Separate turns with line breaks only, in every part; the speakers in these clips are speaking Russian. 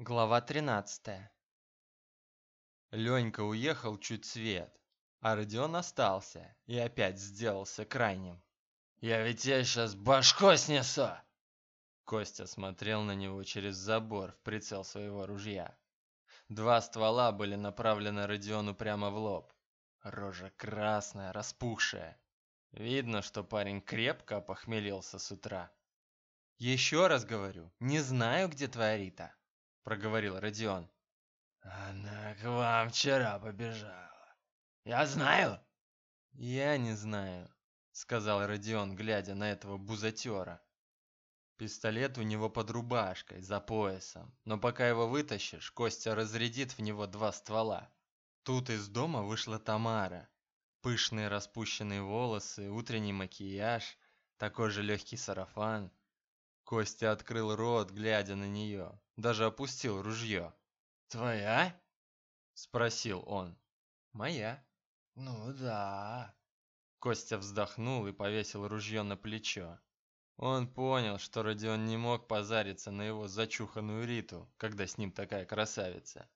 Глава 13. Ленька уехал чуть свет, а Родион остался и опять сделался крайним. «Я ведь я сейчас башку снесу!» Костя смотрел на него через забор в прицел своего ружья. Два ствола были направлены Родиону прямо в лоб. Рожа красная, распухшая. Видно, что парень крепко похмелился с утра. «Еще раз говорю, не знаю, где твоя Рита», — проговорил Родион.
«Она к вам вчера побежала. Я знаю».
«Я не знаю», — сказал Родион, глядя на этого бузатера. Пистолет у него под рубашкой, за поясом, но пока его вытащишь, Костя разрядит в него два ствола. Тут из дома вышла Тамара. Пышные распущенные волосы, утренний макияж, такой же легкий сарафан. Костя открыл рот, глядя на нее, даже опустил ружье.
«Твоя?»
– спросил он. «Моя».
«Ну да».
Костя вздохнул и повесил ружье на плечо. Он понял, что Родион не мог позариться на его зачуханную Риту, когда с ним такая красавица.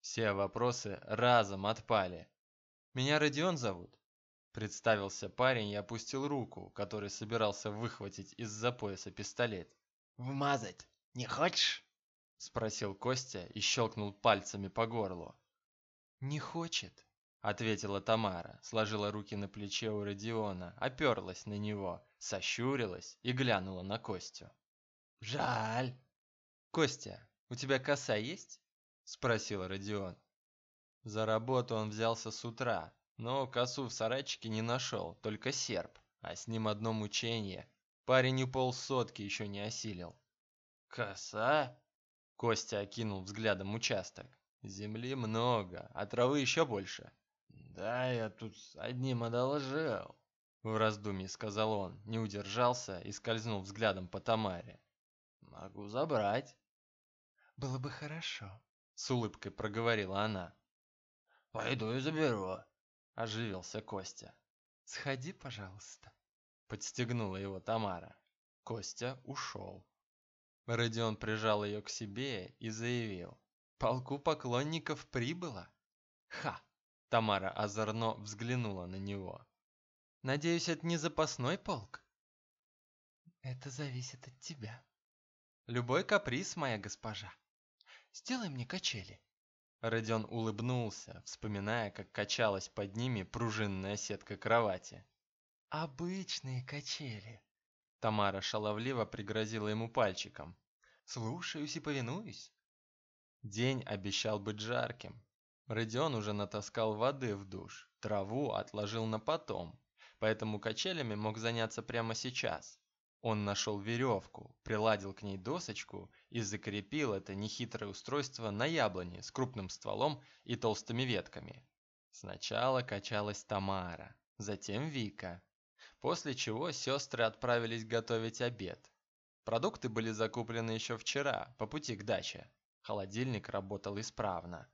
Все вопросы разом отпали. «Меня Родион зовут?» Представился парень и опустил руку, который собирался выхватить из-за пояса пистолет.
«Вмазать не хочешь?»
Спросил Костя и щелкнул пальцами по горлу. «Не хочет», ответила Тамара, сложила руки на плече у Родиона, оперлась на него, сощурилась и глянула на Костю.
«Жаль!»
«Костя, у тебя коса есть?» – спросил Родион. За работу он взялся с утра, но косу в сарайчике не нашел, только серп, а с ним одно мучение. Парень и полсотки еще не осилил.
«Коса?»
– Костя окинул взглядом участок. «Земли много, а травы еще больше.
«Да, я тут одним одолжил», —
в раздумье сказал он, не удержался и скользнул взглядом по Тамаре.
«Могу забрать».
«Было бы хорошо», — с улыбкой проговорила она.
«Пойду и заберу», —
оживился Костя. «Сходи, пожалуйста», — подстегнула его Тамара. Костя ушел. Родион прижал ее к себе и заявил. «Полку поклонников прибыло». «Ха!» Тамара озорно взглянула на него. «Надеюсь, это не запасной полк?» «Это зависит от тебя». «Любой каприз, моя госпожа. Сделай мне качели». Родион улыбнулся, вспоминая, как качалась под ними пружинная сетка кровати. «Обычные качели». Тамара шаловливо пригрозила ему пальчиком. «Слушаюсь и повинуюсь». День обещал быть жарким, Родион уже натаскал воды в душ, траву отложил на потом, поэтому качелями мог заняться прямо сейчас. Он нашел веревку, приладил к ней досочку и закрепил это нехитрое устройство на яблоне с крупным стволом и толстыми ветками. Сначала качалась Тамара, затем Вика, после чего сестры отправились готовить обед. Продукты были закуплены еще вчера, по пути к даче. Холодильник работал исправно.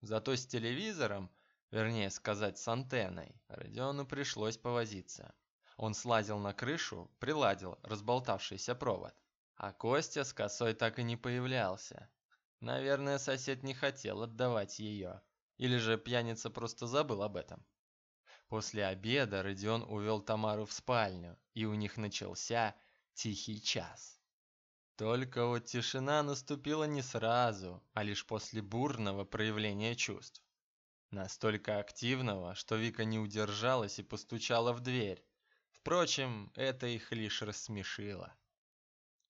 Зато с телевизором, вернее сказать с антенной, Родиону пришлось повозиться. Он слазил на крышу, приладил разболтавшийся провод. А Костя с косой так и не появлялся. Наверное, сосед не хотел отдавать ее. Или же пьяница просто забыл об этом. После обеда Родион увел Тамару в спальню, и у них начался тихий час. Только вот тишина наступила не сразу, а лишь после бурного проявления чувств. Настолько активного, что Вика не удержалась и постучала в дверь. Впрочем, это их лишь рассмешило.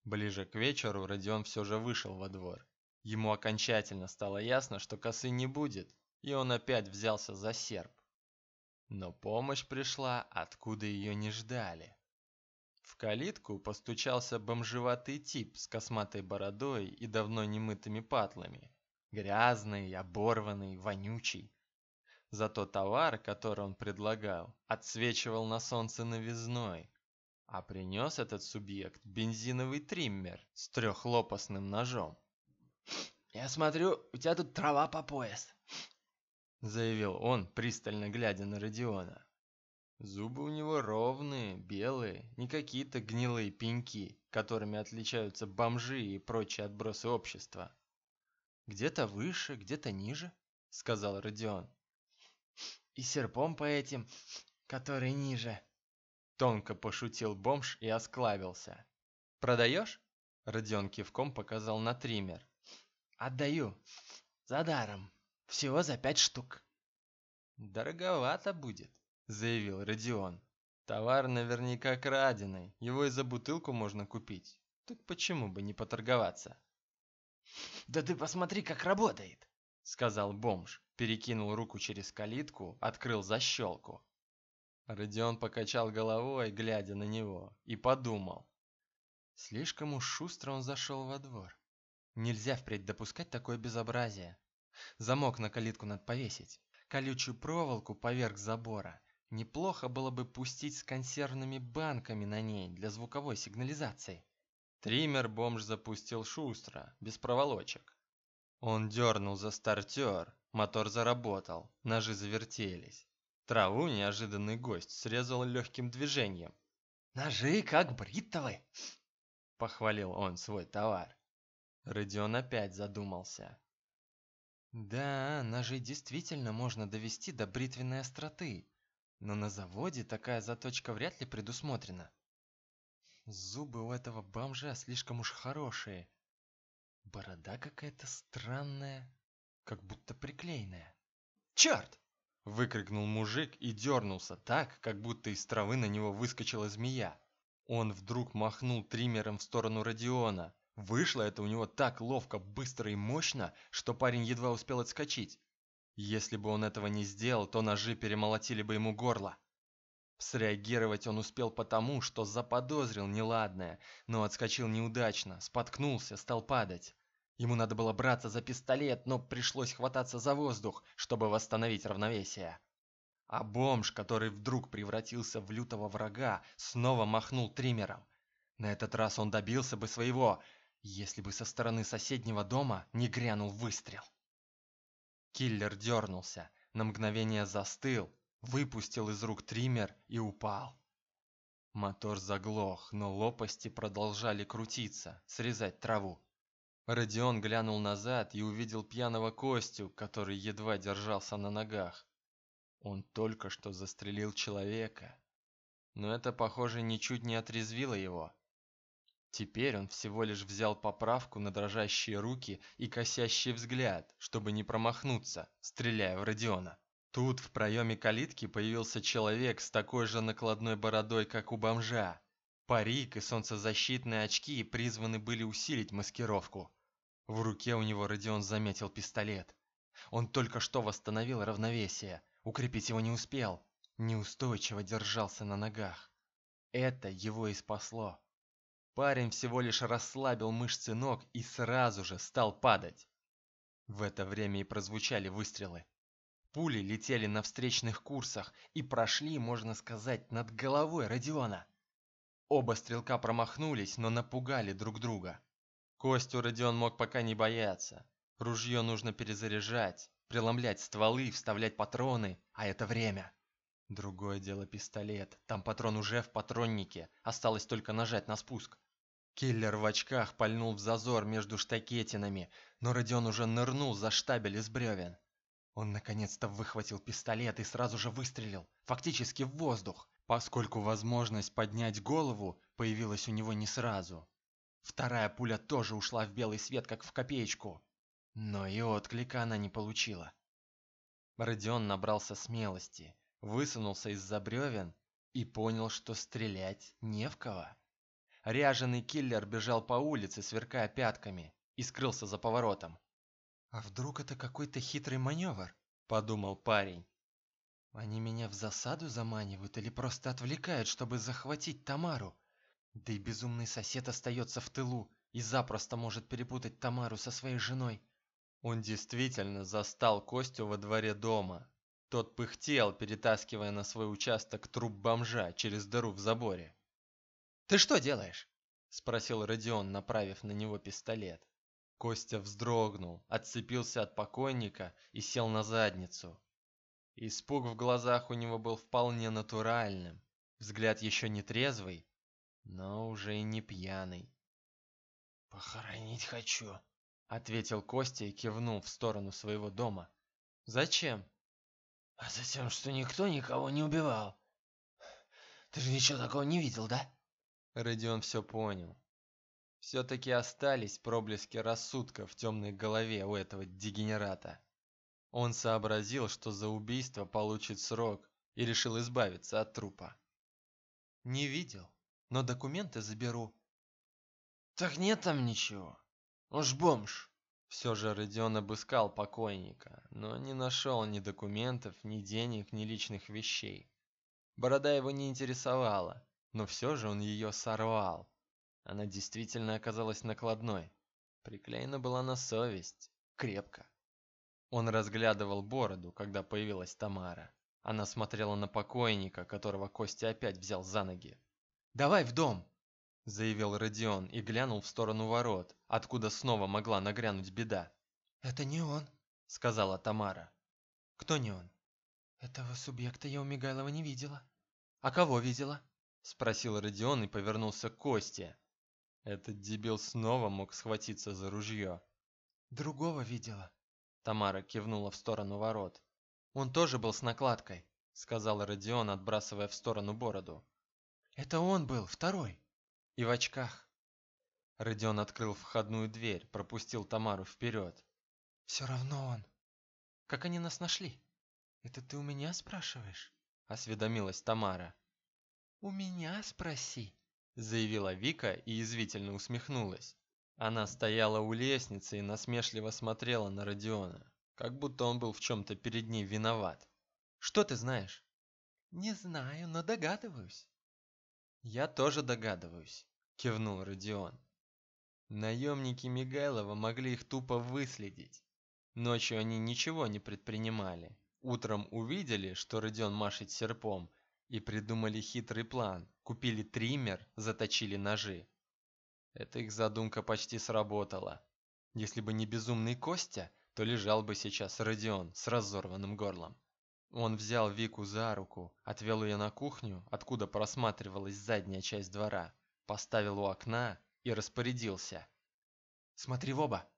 Ближе к вечеру Родион все же вышел во двор. Ему окончательно стало ясно, что косы не будет, и он опять взялся за серп. Но помощь пришла, откуда ее не ждали. В калитку постучался бомжеватый тип с косматой бородой и давно немытыми патлами. Грязный, оборванный, вонючий. Зато товар, который он предлагал, отсвечивал на солнце новизной. А принес этот субъект бензиновый триммер с трехлопастным ножом.
«Я смотрю, у тебя тут трава по пояс», —
заявил он, пристально глядя на Родиона. Зубы у него ровные, белые, не какие-то гнилые пеньки, которыми отличаются бомжи и прочие отбросы общества. Где-то выше, где-то ниже, сказал Родион.
И серпом по этим, который ниже.
Тонко пошутил бомж и осклабился. Продаешь? Родион кивком показал на триммер.
Отдаю. За даром. Всего за пять штук.
Дороговато будет, заявил Родион. Товар наверняка краденый, его и за бутылку можно купить. Так почему бы не поторговаться?
Да ты посмотри, как работает,
сказал бомж, перекинул руку через калитку, открыл защелку. Родион покачал головой, глядя на него, и подумал. Слишком уж шустро он зашел во двор. Нельзя впредь допускать такое безобразие. Замок на калитку надо повесить. Колючую проволоку поверх забора. Неплохо было бы пустить с консервными банками на ней для звуковой сигнализации. Триммер бомж запустил шустро, без проволочек. Он дернул за стартер, мотор заработал, ножи завертелись. Траву неожиданный гость срезал легким движением.
«Ножи как бритвы!»
— похвалил он свой товар. Родион опять задумался. Да, ножи действительно можно довести до бритвенной остроты, но на заводе такая заточка вряд ли предусмотрена. Зубы у этого бомжа слишком уж хорошие. Борода какая-то странная, как будто приклеенная. «Черт!» – выкрикнул мужик и дернулся так, как будто из травы на него выскочила змея. Он вдруг махнул триммером в сторону Родиона. Вышло это у него так ловко, быстро и мощно, что парень едва успел отскочить. Если бы он этого не сделал, то ножи перемолотили бы ему горло. Среагировать он успел потому, что заподозрил неладное, но отскочил неудачно, споткнулся, стал падать. Ему надо было браться за пистолет, но пришлось хвататься за воздух, чтобы восстановить равновесие. А бомж, который вдруг превратился в лютого врага, снова махнул триммером. На этот раз он добился бы своего, если бы со стороны соседнего дома не грянул выстрел. Киллер дернулся, на мгновение застыл, выпустил из рук триммер и упал. Мотор заглох, но лопасти продолжали крутиться, срезать траву. Родион глянул назад и увидел пьяного Костю, который едва держался на ногах. Он только что застрелил человека. Но это, похоже, ничуть не отрезвило его. Теперь он всего лишь взял поправку на дрожащие руки и косящий взгляд, чтобы не промахнуться, стреляя в Родиона. Тут в проеме калитки появился человек с такой же накладной бородой, как у бомжа. Парик и солнцезащитные очки призваны были усилить маскировку. В руке у него Родион заметил пистолет. Он только что восстановил равновесие, Укрепить его не успел, неустойчиво держался на ногах. Это его и спасло. Парень всего лишь расслабил мышцы ног и сразу же стал падать. В это время и прозвучали выстрелы. Пули летели на встречных курсах и прошли, можно сказать, над головой Родиона. Оба стрелка промахнулись, но напугали друг друга. Костю Родион мог пока не бояться. Ружье нужно перезаряжать, преломлять стволы, вставлять патроны, а это время. Другое дело пистолет. Там патрон уже в патроннике, осталось только нажать на спуск. Киллер в очках пальнул в зазор между штакетинами, но Родион уже нырнул за штабель из бревен. Он наконец-то выхватил пистолет и сразу же выстрелил, фактически в воздух, поскольку возможность поднять голову появилась у него не сразу. Вторая пуля тоже ушла в белый свет, как в копеечку. Но и отклика она не получила. Родион набрался смелости, высунулся из-за бревен и понял, что стрелять не в кого. Ряженый киллер бежал по улице, сверкая пятками, и скрылся за поворотом. «А вдруг это какой-то хитрый маневр?» – подумал парень. «Они меня в засаду заманивают или просто отвлекают, чтобы захватить Тамару? Да и безумный сосед остается в тылу и запросто может перепутать Тамару со своей женой. Он действительно застал Костю во дворе дома. Тот пыхтел, перетаскивая на свой участок труп бомжа через дыру в заборе. «Ты что делаешь?» – спросил Родион, направив на него пистолет. Костя вздрогнул, отцепился от покойника и сел на задницу. Испуг в глазах у него был вполне натуральным. Взгляд еще не трезвый, но уже и не пьяный.
«Похоронить хочу»,
ответил Костя и кивнул в сторону своего дома. Зачем?
А затем, что никто никого не убивал. Ты же ничего такого не видел, да?
Родион все понял. Все-таки остались проблески рассудка в темной голове у этого дегенерата. Он сообразил, что за убийство получит срок и решил избавиться от трупа. Не видел, но документы заберу.
Так нет там ничего. Он ж бомж.
Все же Родион обыскал покойника, но не нашел ни документов, ни денег, ни личных вещей. Борода его не интересовала, но все же он ее сорвал. Она действительно оказалась накладной. Приклеена была на совесть. Крепко. Он разглядывал бороду, когда появилась Тамара. Она смотрела на покойника, которого Костя опять взял за ноги. «Давай в дом!» – заявил Родион и глянул в сторону ворот, откуда снова могла нагрянуть беда.
«Это не он», –
сказала Тамара. «Кто не он?»
«Этого субъекта я у Мигайлова не видела».
«А кого видела?» – спросил Родион и повернулся к Косте. Этот дебил снова мог схватиться за ружье.
«Другого видела», –
Тамара кивнула в сторону ворот. Он тоже был с накладкой, сказал Родион, отбрасывая в сторону бороду.
Это он был, второй.
И в очках. Родион открыл входную дверь, пропустил Тамару вперед.
Все равно он.
Как они нас нашли?
Это ты у меня спрашиваешь?
осведомилась Тамара.
У меня спроси,
заявила Вика и извивительно усмехнулась. Она стояла у лестницы и насмешливо смотрела на Родиона как будто он был в чем-то перед ней виноват. Что ты знаешь?
Не знаю, но догадываюсь.
Я тоже догадываюсь, кивнул Родион. Наемники Мигайлова могли их тупо выследить. Ночью они ничего не предпринимали. Утром увидели, что Родион машет серпом, и придумали хитрый план. Купили триммер, заточили ножи. Эта их задумка почти сработала. Если бы не безумный Костя, то лежал бы сейчас Родион с разорванным горлом. Он взял Вику за руку, отвел ее на кухню, откуда просматривалась задняя часть двора, поставил у окна и распорядился. «Смотри в оба!»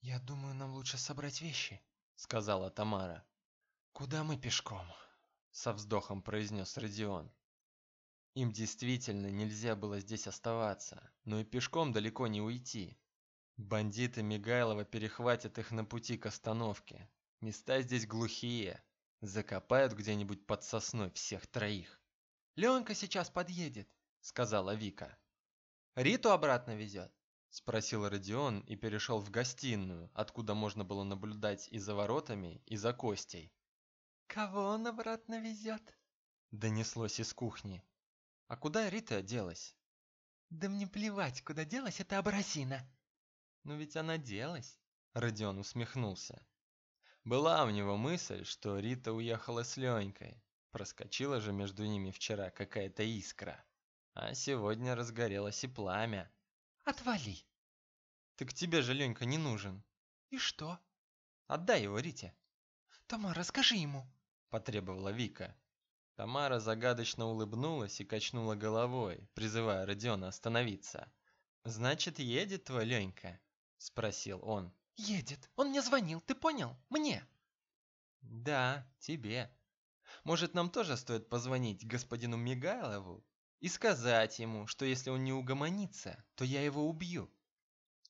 «Я думаю, нам лучше собрать вещи», —
сказала Тамара.
«Куда мы пешком?»
— со вздохом произнес Родион. Им действительно нельзя было здесь оставаться, но и пешком далеко не уйти. Бандиты Мигайлова перехватят их на пути к остановке. Места здесь глухие. Закопают где-нибудь под сосной всех троих.
«Ленка сейчас подъедет», —
сказала Вика.
«Риту обратно везет?»
— спросил Родион и перешел в гостиную, откуда можно было наблюдать и за воротами, и за Костей.
«Кого он обратно везет?»
— донеслось из кухни. «А куда Рита делась?»
«Да мне плевать, куда делась эта образина!»
Но ведь она делась. Родион усмехнулся. Была у него мысль, что Рита уехала с Ленькой. Проскочила же между ними вчера какая-то искра. А сегодня разгорелось и пламя.
Отвали.
Так тебе же Ленька не нужен.
И что?
Отдай его Рите.
Тамара, скажи ему.
Потребовала Вика. Тамара загадочно улыбнулась и качнула головой, призывая Родиона остановиться. «Значит, едет твой Ленька?» – спросил он.
«Едет. Он мне звонил, ты понял? Мне».
«Да, тебе. Может, нам тоже стоит позвонить господину Мигайлову и сказать ему, что если он не угомонится, то я его убью?»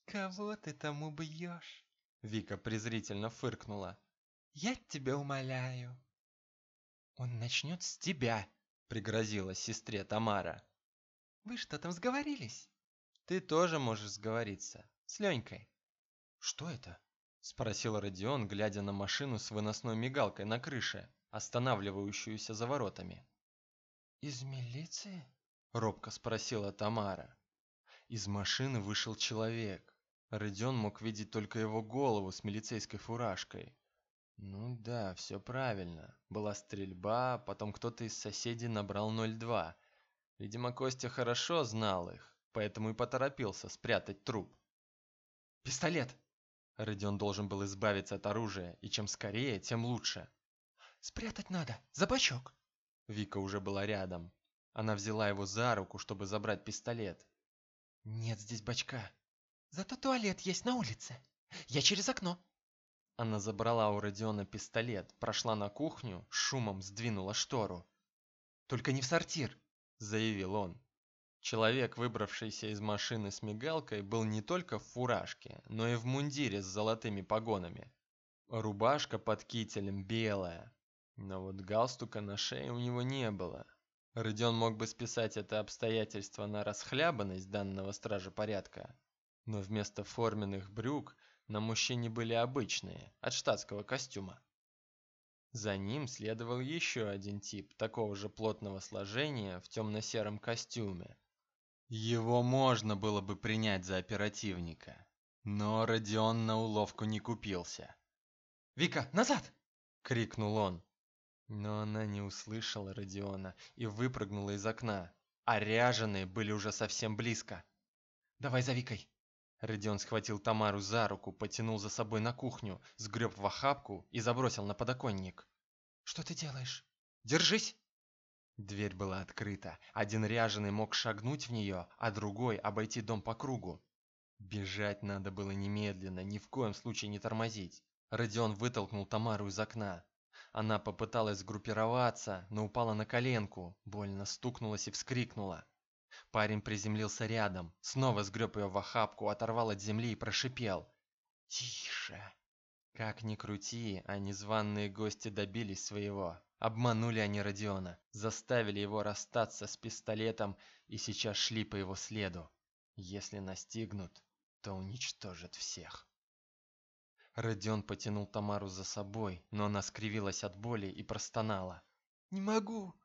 «Кого ты там убьешь?»
Вика презрительно фыркнула.
«Я тебя умоляю».
«Он начнет с тебя», – пригрозила сестре Тамара.
«Вы что там сговорились?»
«Ты тоже можешь сговориться. С Ленькой.
Что это?
Спросил Родион, глядя на машину с выносной мигалкой на крыше, останавливающуюся за воротами.
Из милиции?
Робко спросила Тамара. Из машины вышел человек. Родион мог видеть только его голову с милицейской фуражкой. Ну да, все правильно. Была стрельба, потом кто-то из соседей набрал 02. Видимо, Костя хорошо знал их, поэтому и поторопился спрятать труп.
Пистолет.
Родион должен был избавиться от оружия, и чем скорее, тем лучше.
Спрятать надо, за бачок.
Вика уже была рядом. Она взяла его за руку, чтобы забрать пистолет.
Нет здесь бачка.
Зато туалет есть на улице. Я через окно.
Она забрала у Родиона пистолет, прошла на кухню, шумом сдвинула штору. «Только не в сортир», — заявил он. Человек, выбравшийся из машины с мигалкой, был не только в фуражке, но и в мундире с золотыми погонами. Рубашка под кителем белая, но вот галстука на шее у него не было. Родион мог бы списать это обстоятельство на расхлябанность данного стража порядка, но вместо форменных брюк на мужчине были обычные, от штатского костюма. За ним следовал еще один тип такого же плотного сложения в темно-сером костюме. Его можно было бы принять за оперативника, но Родион на уловку не купился.
«Вика, назад!»
— крикнул он. Но она не услышала Родиона и выпрыгнула из окна, а ряженые были уже совсем близко.
«Давай за Викой!»
Родион схватил Тамару за руку, потянул за собой на кухню, сгреб в охапку и забросил на подоконник.
«Что ты делаешь? Держись!»
Дверь была открыта. Один ряженый мог шагнуть в нее, а другой обойти дом по кругу. Бежать надо было немедленно, ни в коем случае не тормозить. Родион вытолкнул Тамару из окна. Она попыталась сгруппироваться, но упала на коленку, больно стукнулась и вскрикнула. Парень приземлился рядом, снова сгреб ее в охапку, оторвал от земли и прошипел. «Тише!» Как ни крути, а незваные гости добились своего. Обманули они Родиона, заставили его расстаться с пистолетом и сейчас шли по его следу. Если настигнут, то уничтожат всех. Родион потянул Тамару за собой, но она скривилась от боли и простонала.
«Не могу!»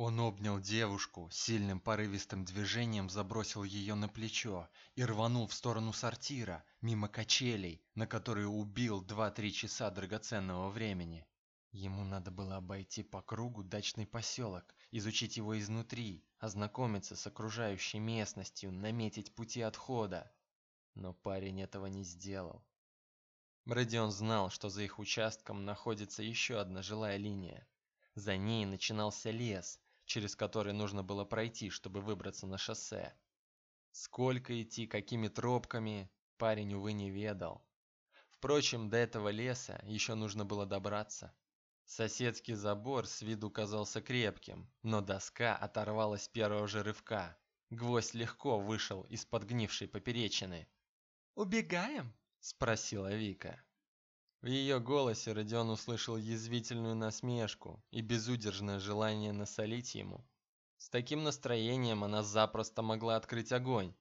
Он обнял девушку, сильным порывистым движением забросил ее на плечо и рванул в сторону сортира, мимо качелей, на которые убил два-три часа драгоценного времени. Ему надо было обойти по кругу дачный поселок, изучить его изнутри, ознакомиться с окружающей местностью, наметить пути отхода. Но парень этого не сделал. Родион знал, что за их участком находится еще одна жилая линия. За ней начинался лес, через который нужно было пройти, чтобы выбраться на шоссе. Сколько идти, какими тропками, парень, увы, не ведал. Впрочем, до этого леса еще нужно было добраться. Соседский забор с виду казался крепким, но доска оторвалась первого же рывка. Гвоздь легко вышел из подгнившей поперечины.
«Убегаем?»
– спросила Вика. В ее голосе Родион услышал язвительную насмешку и безудержное желание насолить ему. С таким настроением она запросто могла открыть огонь.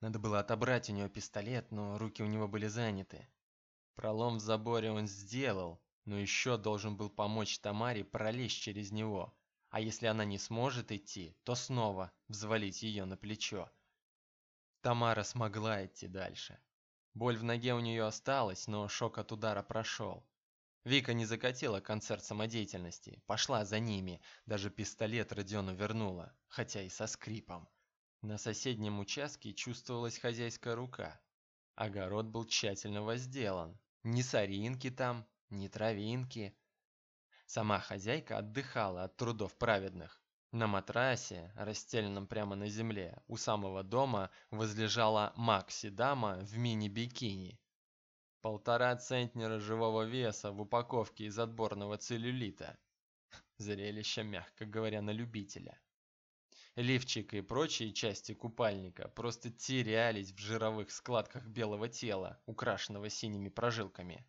Надо было отобрать у нее пистолет, но руки у него были заняты. Пролом в заборе он сделал, но еще должен был помочь Тамаре пролезть через него. А если она не сможет идти, то снова взвалить ее на плечо. Тамара смогла идти дальше. Боль в ноге у нее осталась, но шок от удара прошел. Вика не закатила концерт самодеятельности, пошла за ними, даже пистолет Родиону вернула, хотя и со скрипом. На соседнем участке чувствовалась хозяйская рука. Огород был тщательно возделан. Ни соринки там, ни травинки. Сама хозяйка отдыхала от трудов праведных. На матрасе, расстеленном прямо на земле, у самого дома возлежала Макси-дама в мини-бикини. Полтора центнера живого веса в упаковке из отборного целлюлита. Зрелище, мягко говоря, на любителя. Лифчик и прочие части купальника просто терялись в жировых складках белого тела, украшенного синими прожилками.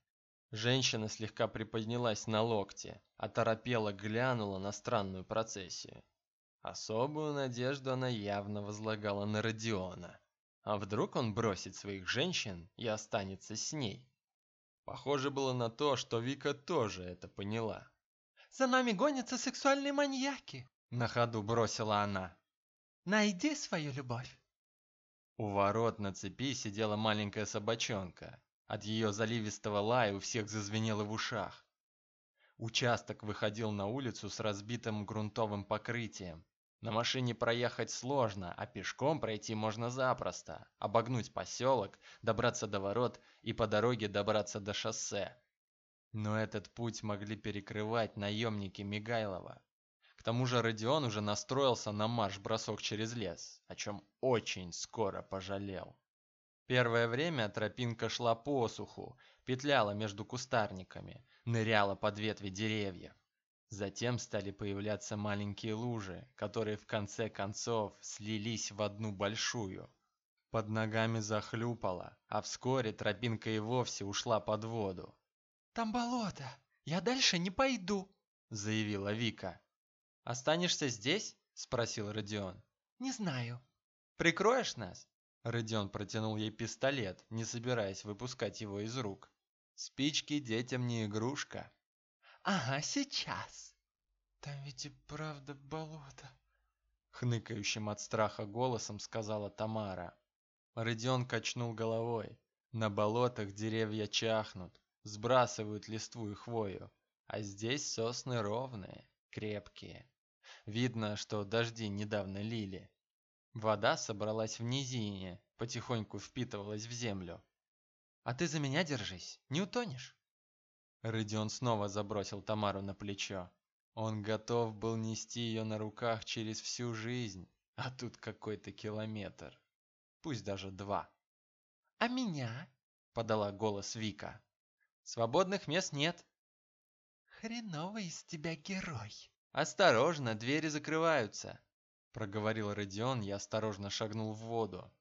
Женщина слегка приподнялась на локте, оторопела глянула на странную процессию. Особую надежду она явно возлагала на Родиона. А вдруг он бросит своих женщин и останется с ней? Похоже было на то, что Вика тоже это поняла.
«За нами гонятся сексуальные маньяки!»
На ходу бросила она.
«Найди свою любовь!»
У ворот на цепи сидела маленькая собачонка. От ее заливистого лая у всех зазвенело в ушах. Участок выходил на улицу с разбитым грунтовым покрытием, на машине проехать сложно, а пешком пройти можно запросто. Обогнуть поселок, добраться до ворот и по дороге добраться до шоссе. Но этот путь могли перекрывать наемники Мигайлова. К тому же Родион уже настроился на марш-бросок через лес, о чем очень скоро пожалел. Первое время тропинка шла по суху, петляла между кустарниками, ныряла под ветви деревьев. Затем стали появляться маленькие лужи, которые в конце концов слились в одну большую. Под ногами захлюпало, а вскоре тропинка и вовсе ушла под воду.
Там болото. Я дальше не пойду,
заявила Вика. Останешься здесь? спросил Родион.
Не знаю.
Прикроешь нас? Родион протянул ей пистолет, не собираясь выпускать его из рук. Спички детям не игрушка.
Ага, сейчас.
Там ведь и правда болото.
Хныкающим от страха голосом сказала Тамара. Родион качнул головой. На болотах деревья чахнут, сбрасывают листву и хвою, а здесь сосны ровные, крепкие. Видно, что дожди недавно лили. Вода собралась в низине, потихоньку впитывалась в землю. «А ты за меня держись, не утонешь?» Родион снова забросил Тамару на плечо. Он готов был нести ее на руках через всю жизнь, а тут какой-то километр. Пусть даже два.
«А меня?»
— подала голос Вика. «Свободных мест нет».
«Хреновый из тебя герой».
«Осторожно, двери закрываются», проговорил Родион и осторожно шагнул в воду.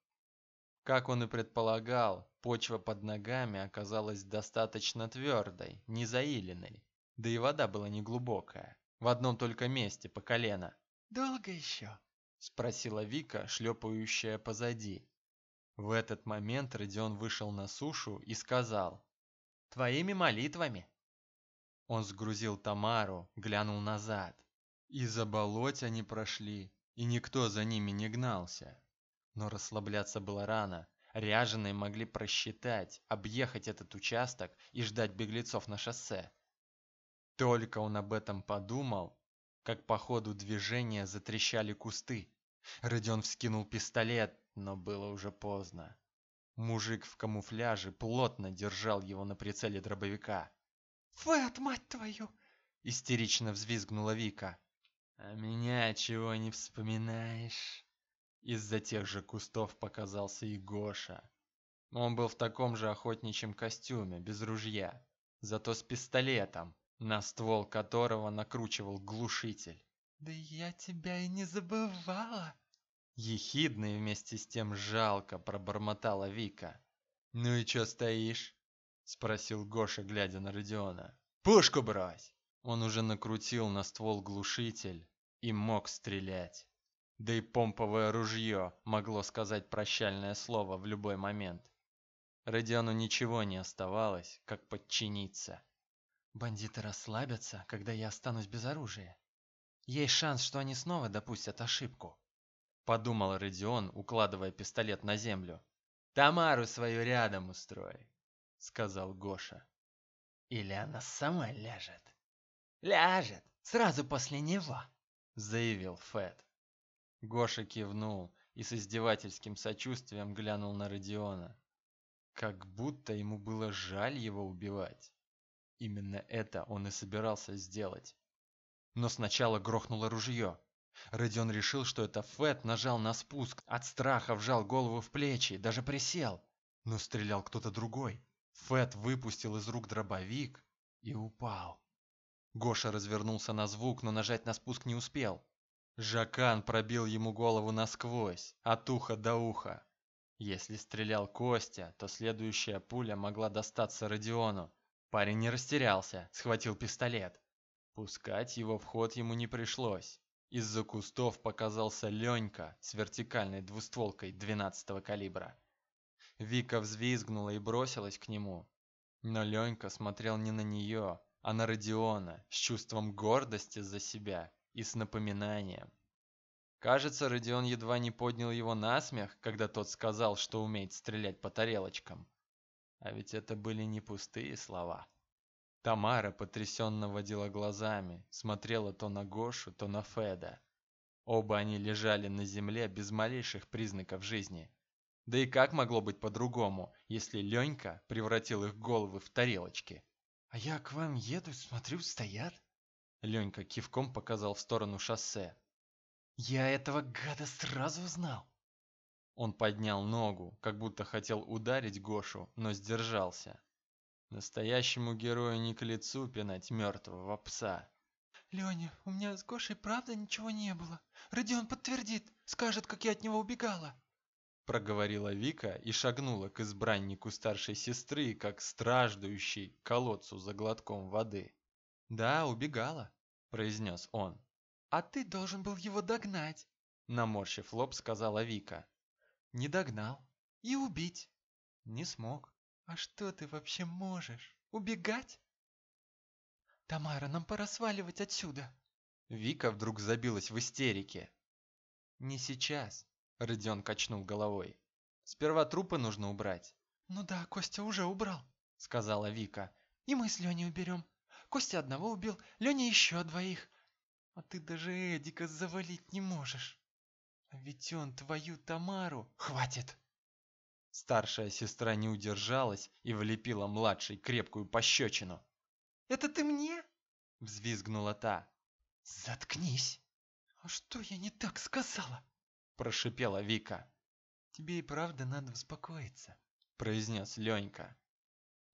Как он и предполагал, почва под ногами оказалась достаточно твердой, не заиленной, да и вода была неглубокая, в одном только месте по колено.
«Долго еще?»
– спросила Вика, шлепающая позади. В этот момент Родион вышел на сушу и сказал «Твоими молитвами». Он сгрузил Тамару, глянул назад. И за болоть они прошли, и никто за ними не гнался. Но расслабляться было рано. Ряженые могли просчитать, объехать этот участок и ждать беглецов на шоссе. Только он об этом подумал, как по ходу движения затрещали кусты. Родион вскинул пистолет, но было уже поздно. Мужик в камуфляже плотно держал его на прицеле дробовика.
«Фэт, мать твою!»
– истерично взвизгнула Вика. «А меня чего не вспоминаешь?» Из-за тех же кустов показался и Гоша. Он был в таком же охотничьем костюме, без ружья, зато с пистолетом, на ствол которого накручивал глушитель.
«Да я тебя и не забывала!»
Ехидно и вместе с тем жалко пробормотала Вика. «Ну и чё стоишь?» — спросил Гоша, глядя на Родиона. «Пушку брось!» Он уже накрутил на ствол глушитель и мог стрелять. Да и помповое ружье могло сказать прощальное слово в любой момент. Родиону ничего не оставалось, как подчиниться.
Бандиты расслабятся, когда я останусь без оружия. Есть шанс, что они снова допустят ошибку.
Подумал Родион, укладывая пистолет на землю. «Тамару свою рядом устрой», — сказал Гоша.
«Или она сама ляжет?» «Ляжет, сразу после него», —
заявил Фэт. Гоша кивнул и с издевательским сочувствием глянул на Родиона. Как будто ему было жаль его убивать. Именно это он и собирался сделать. Но сначала грохнуло ружье. Родион решил, что это Фэт нажал на спуск, от страха вжал голову в плечи, даже присел. Но стрелял кто-то другой. Фэт выпустил из рук дробовик и упал. Гоша развернулся на звук, но нажать на спуск не успел. Жакан пробил ему голову насквозь, от уха до уха. Если стрелял Костя, то следующая пуля могла достаться Родиону. Парень не растерялся, схватил пистолет. Пускать его в ход ему не пришлось. Из-за кустов показался Ленька с вертикальной двустволкой 12-го калибра. Вика взвизгнула и бросилась к нему. Но Ленька смотрел не на нее, а на Родиона с чувством гордости за себя и с напоминанием. Кажется, Родион едва не поднял его на смех, когда тот сказал, что умеет стрелять по тарелочкам. А ведь это были не пустые слова. Тамара потрясенно водила глазами, смотрела то на Гошу, то на Феда. Оба они лежали на земле без малейших признаков жизни. Да и как могло быть по-другому, если Ленька превратил их головы в тарелочки?
«А я к вам еду, смотрю, стоят».
Ленька кивком показал в сторону шоссе.
«Я этого гада сразу узнал».
Он поднял ногу, как будто хотел ударить Гошу, но сдержался. Настоящему герою не к лицу пинать мертвого пса.
Леня, у меня с Гошей правда ничего не было. Родион подтвердит, скажет, как я от него убегала.
Проговорила Вика и шагнула к избраннику старшей сестры, как страждущий колодцу за глотком воды. «Да, убегала», – произнес он.
«А ты должен был его догнать», –
наморщив лоб, сказала Вика.
«Не догнал.
И убить.
Не смог. А что ты вообще можешь? Убегать?» «Тамара, нам пора сваливать отсюда!»
Вика вдруг забилась в истерике.
«Не сейчас», —
Родион качнул головой. «Сперва трупы нужно убрать».
«Ну да, Костя уже убрал», —
сказала Вика.
«И мы с Леней уберем. Костя одного убил, Леня еще двоих. А ты даже Эдика завалить не можешь. А ведь он твою Тамару... Хватит!»
Старшая сестра не удержалась и влепила младшей крепкую пощечину.
Это ты мне?»
– взвизгнула та.
«Заткнись!» «А что я не так сказала?»
– прошипела Вика.
«Тебе и правда надо успокоиться», –
произнес Ленька.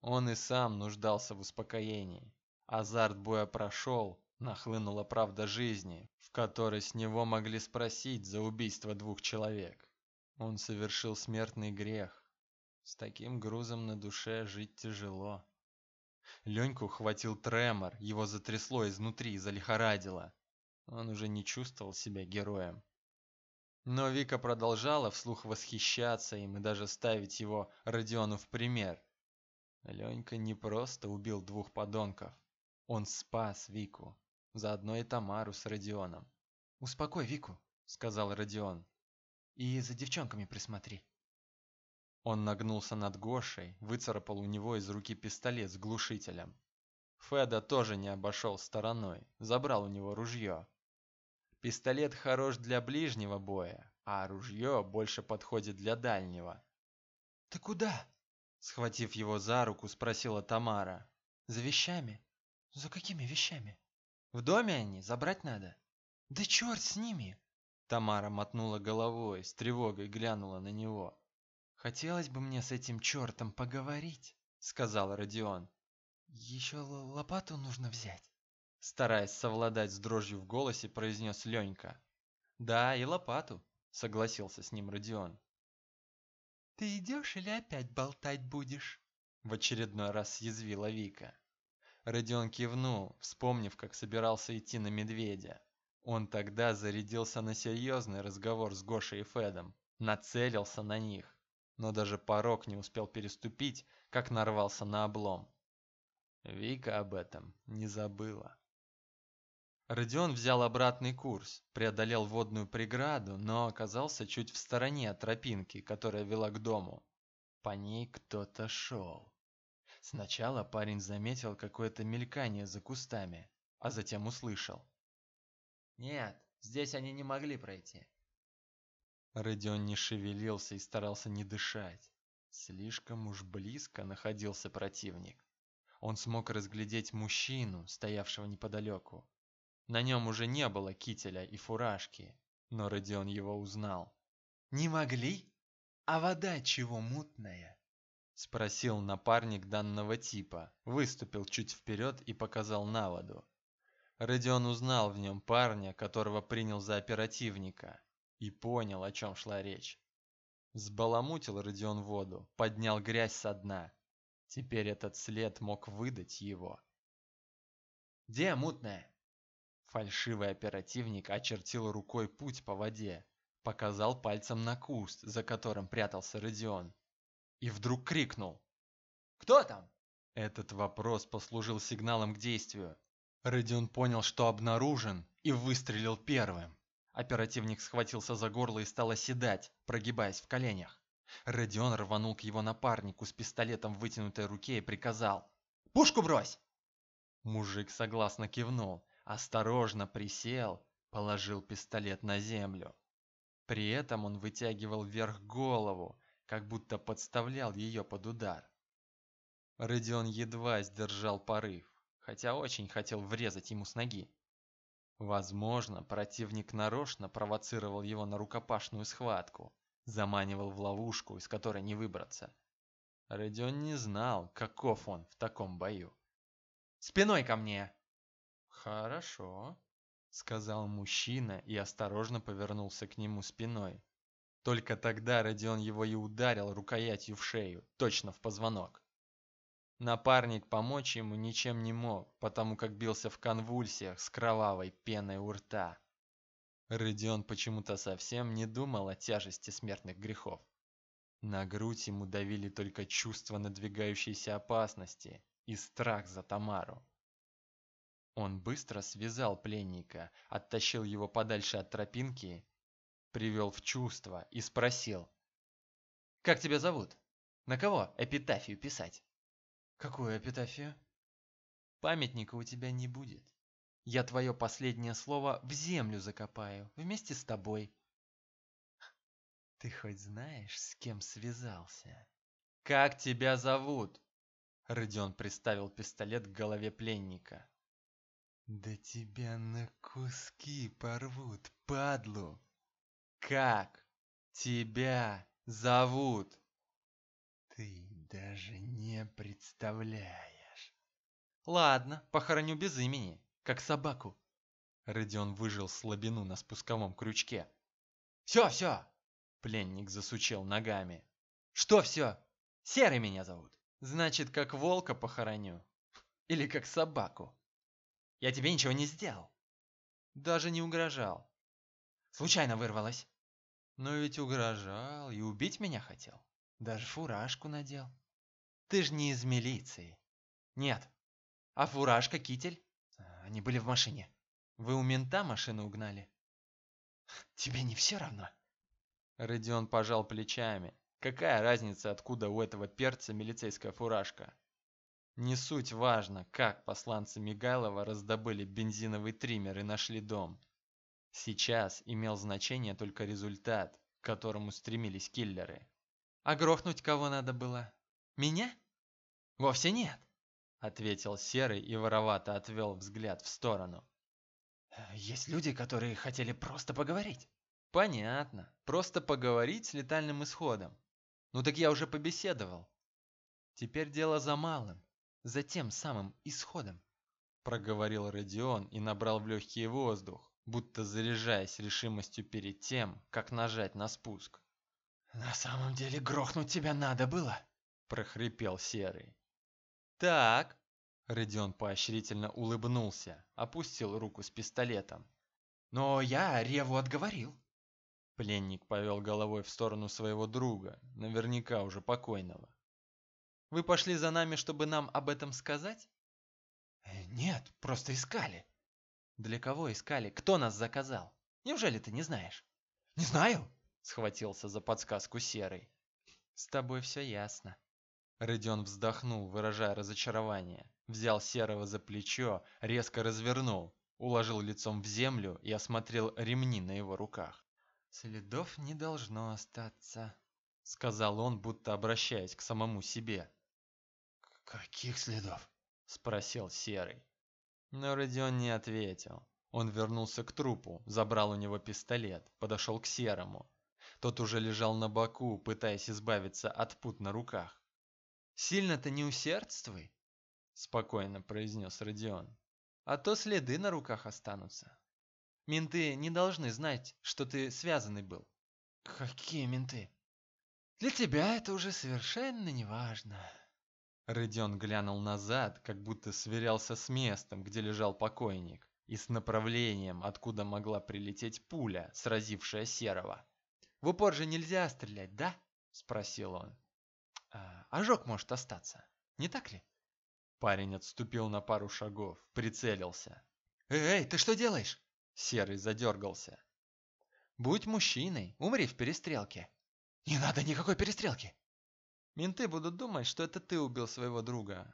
Он и сам нуждался в успокоении. Азарт боя прошел, нахлынула правда жизни, в которой с него могли спросить за убийство двух человек. Он совершил смертный грех. С таким грузом на душе жить тяжело. Леньку хватил тремор, его затрясло изнутри, залихорадило. Он уже не чувствовал себя героем. Но Вика продолжала вслух восхищаться им и даже ставить его Родиону в пример. Ленька не просто убил двух подонков. Он спас Вику, заодно и Тамару с Родионом.
«Успокой Вику», — сказал Родион. «И за девчонками присмотри».
Он нагнулся над Гошей, выцарапал у него из руки пистолет с глушителем. Феда тоже не обошел стороной, забрал у него ружье. Пистолет хорош для ближнего боя, а ружье больше подходит для дальнего.
«Ты куда?»
Схватив его за руку, спросила Тамара.
«За вещами?» «За какими вещами?»
«В доме они, забрать надо».
«Да черт с ними!»
Тамара мотнула головой, с тревогой глянула на него.
«Хотелось бы мне с этим чертом поговорить», — сказал Родион. «Еще лопату нужно взять», —
стараясь совладать с дрожью в голосе, произнес Ленька. «Да, и лопату», — согласился с ним Родион.
«Ты идешь или опять болтать будешь?»
В очередной раз съязвила Вика. Родион кивнул, вспомнив, как собирался идти на медведя. Он тогда зарядился на серьезный разговор с Гошей и Федом, нацелился на них но даже порог не успел переступить, как нарвался на облом. Вика об этом не забыла. Родион взял обратный курс, преодолел водную преграду, но оказался чуть в стороне от тропинки, которая вела к дому. По ней кто-то шел. Сначала парень заметил какое-то мелькание за кустами, а затем услышал.
«Нет, здесь они не могли пройти.
Родион не шевелился и старался не дышать. Слишком уж близко находился противник. Он смог разглядеть мужчину, стоявшего неподалеку. На нем уже не было кителя и фуражки, но Родион его узнал.
«Не могли? А вода чего мутная?»
Спросил напарник данного типа, выступил чуть вперед и показал на воду. Родион узнал в нем парня, которого принял за оперативника, и понял, о чем шла речь. Сбаламутил Родион воду, поднял грязь со дна. Теперь этот след мог выдать его.
«Где мутная?»
Фальшивый оперативник очертил рукой путь по воде, показал пальцем на куст, за которым прятался Родион. И вдруг крикнул.
«Кто там?»
Этот вопрос послужил сигналом к действию. Родион понял, что обнаружен, и выстрелил первым. Оперативник схватился за горло и стал оседать, прогибаясь в коленях. Родион рванул к его напарнику с пистолетом в вытянутой руке и приказал «Пушку брось!». Мужик согласно кивнул, осторожно присел, положил пистолет на землю. При этом он вытягивал вверх голову, как будто подставлял ее под удар. Родион едва сдержал порыв, хотя очень хотел врезать ему с ноги. Возможно, противник нарочно провоцировал его на рукопашную схватку, заманивал в ловушку, из которой не выбраться. Родион не знал, каков он в таком бою.
«Спиной ко мне!»
«Хорошо», — сказал мужчина и осторожно повернулся к нему спиной. Только тогда Родион его и ударил рукоятью в шею, точно в позвонок. Напарник помочь ему ничем не мог, потому как бился в конвульсиях с кровавой пеной у рта. Родион почему-то совсем не думал о тяжести смертных грехов. На грудь ему давили только чувство надвигающейся опасности и страх за Тамару. Он быстро связал пленника, оттащил его подальше от тропинки, привел в чувство и спросил. «Как тебя зовут? На кого эпитафию писать?»
«Какую эпитафию?»
«Памятника у тебя не будет. Я твое последнее слово в землю закопаю, вместе с тобой». «Ты хоть знаешь, с кем связался?» «Как тебя зовут?» Родион приставил пистолет к голове пленника. «Да тебя на куски порвут, падлу!» «Как тебя зовут?» «Ты даже не представляешь!» «Ладно, похороню без имени, как собаку!» Родион выжил слабину на спусковом крючке. «Все, все!» Пленник засучил ногами. «Что все? Серый меня зовут!» «Значит, как волка похороню? Или как собаку?» Я тебе ничего не сделал. Даже не угрожал. Случайно вырвалась. Но ведь угрожал и убить меня хотел. Даже фуражку надел. Ты ж не из милиции. Нет. А фуражка, китель? Они были в машине. Вы у мента машину угнали? Тебе не все равно? Родион пожал плечами. Какая разница, откуда у этого перца милицейская фуражка? Не суть важно, как посланцы Мигайлова раздобыли бензиновый триммер и нашли дом. Сейчас имел значение только результат, к которому стремились киллеры. А грохнуть кого надо было? Меня? Вовсе нет, ответил Серый и воровато отвел взгляд в сторону. Есть люди, которые хотели просто поговорить. Понятно, просто поговорить с летальным исходом. Ну так я уже побеседовал. Теперь дело за малым за тем самым исходом, проговорил Родион и набрал в легкий воздух, будто заряжаясь решимостью перед тем, как нажать на спуск. На самом деле грохнуть тебя надо было, прохрипел Серый. Так, Родион поощрительно улыбнулся, опустил руку с пистолетом. Но я Реву отговорил. Пленник повел головой в сторону своего друга, наверняка уже покойного. Вы пошли за нами, чтобы нам об этом сказать? Э, нет, просто искали. Для кого искали? Кто нас заказал? Неужели ты не знаешь? Не знаю, схватился за подсказку Серый. С тобой все ясно. Родион вздохнул, выражая разочарование. Взял Серого за плечо, резко развернул, уложил лицом в землю и осмотрел ремни на его руках. «Следов не должно остаться», — сказал он, будто обращаясь к самому себе. «Каких следов?» – спросил Серый. Но Родион не ответил. Он вернулся к трупу, забрал у него пистолет, подошел к Серому. Тот уже лежал на боку, пытаясь избавиться от пут на руках. «Сильно-то не усердствуй», – спокойно произнес Родион. «А то следы на руках останутся. Менты не должны знать, что ты связанный был». «Какие менты?» «Для тебя это уже совершенно неважно», Родион глянул назад, как будто сверялся с местом, где лежал покойник, и с направлением, откуда могла прилететь пуля, сразившая Серого. «В упор же нельзя стрелять, да?» – спросил он. «А, «Ожог может остаться, не так ли?» Парень отступил на пару шагов, прицелился. «Эй, эй, ты что делаешь?» Серый задергался. «Будь мужчиной, умри в перестрелке». «Не надо никакой перестрелки!» Менты будут думать, что это ты убил своего друга.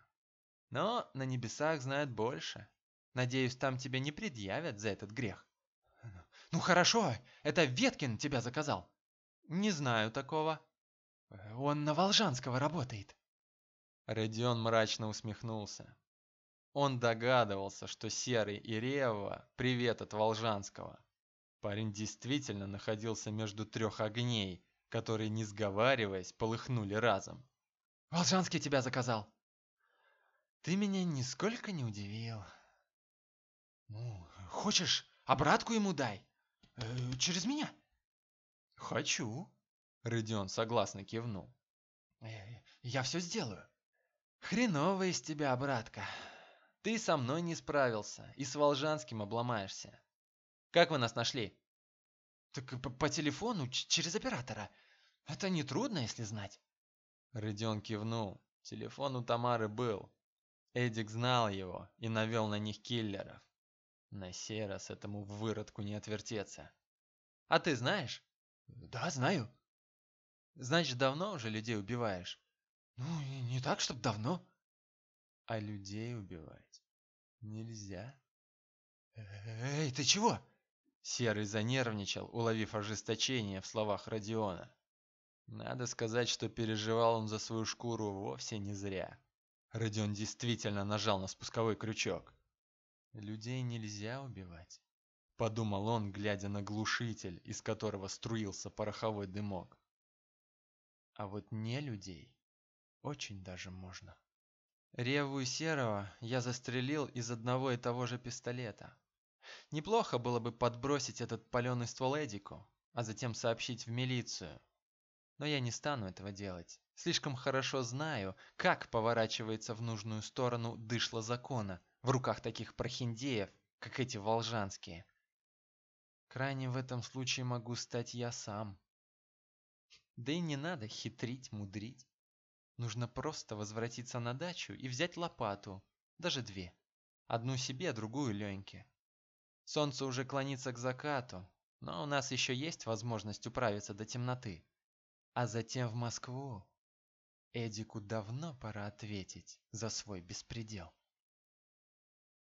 Но на небесах знают больше. Надеюсь, там тебя не предъявят за этот грех. Ну хорошо, это Веткин тебя заказал. Не знаю такого. Он на Волжанского работает. Родион мрачно усмехнулся. Он догадывался, что Серый и Рева – привет от Волжанского. Парень действительно находился между трех огней, которые, не сговариваясь, полыхнули разом.
«Волжанский тебя заказал!» «Ты меня нисколько не удивил!» «Ну, хочешь, обратку ему дай? Э, через меня?»
«Хочу!» Родион согласно кивнул.
«Э, «Я все сделаю!»
«Хреновая из тебя обратка!» Ты со мной не справился и с Волжанским обломаешься. Как вы нас нашли?
Так по, по телефону, через оператора. Это не трудно, если знать.
Родион кивнул. Телефон у Тамары был. Эдик знал его и навел на них киллеров. На сей раз этому выродку не отвертеться. А ты знаешь?
Да, знаю.
Значит, давно уже людей убиваешь?
Ну, не так, чтоб давно.
А людей убивать нельзя.
Эй, ты чего?
Серый занервничал, уловив ожесточение в словах Родиона. Надо сказать, что переживал он за свою шкуру вовсе не зря. Родион действительно нажал на спусковой крючок. Людей нельзя убивать, подумал он, глядя на глушитель, из которого струился пороховой дымок. А вот не людей очень даже можно. Реву и Серого я застрелил из одного и того же пистолета. Неплохо было бы подбросить этот паленый ствол Эдику, а затем сообщить в милицию. Но я не стану этого делать. Слишком хорошо знаю, как поворачивается в нужную сторону дышло закона в руках таких прохиндеев, как эти волжанские. Крайне в этом случае могу стать я сам. Да и не надо хитрить, мудрить. Нужно просто возвратиться на дачу и взять лопату, даже две. Одну себе, другую Леньке. Солнце уже клонится к закату, но у нас еще есть возможность управиться до темноты. А затем в Москву. Эдику давно пора ответить за свой беспредел.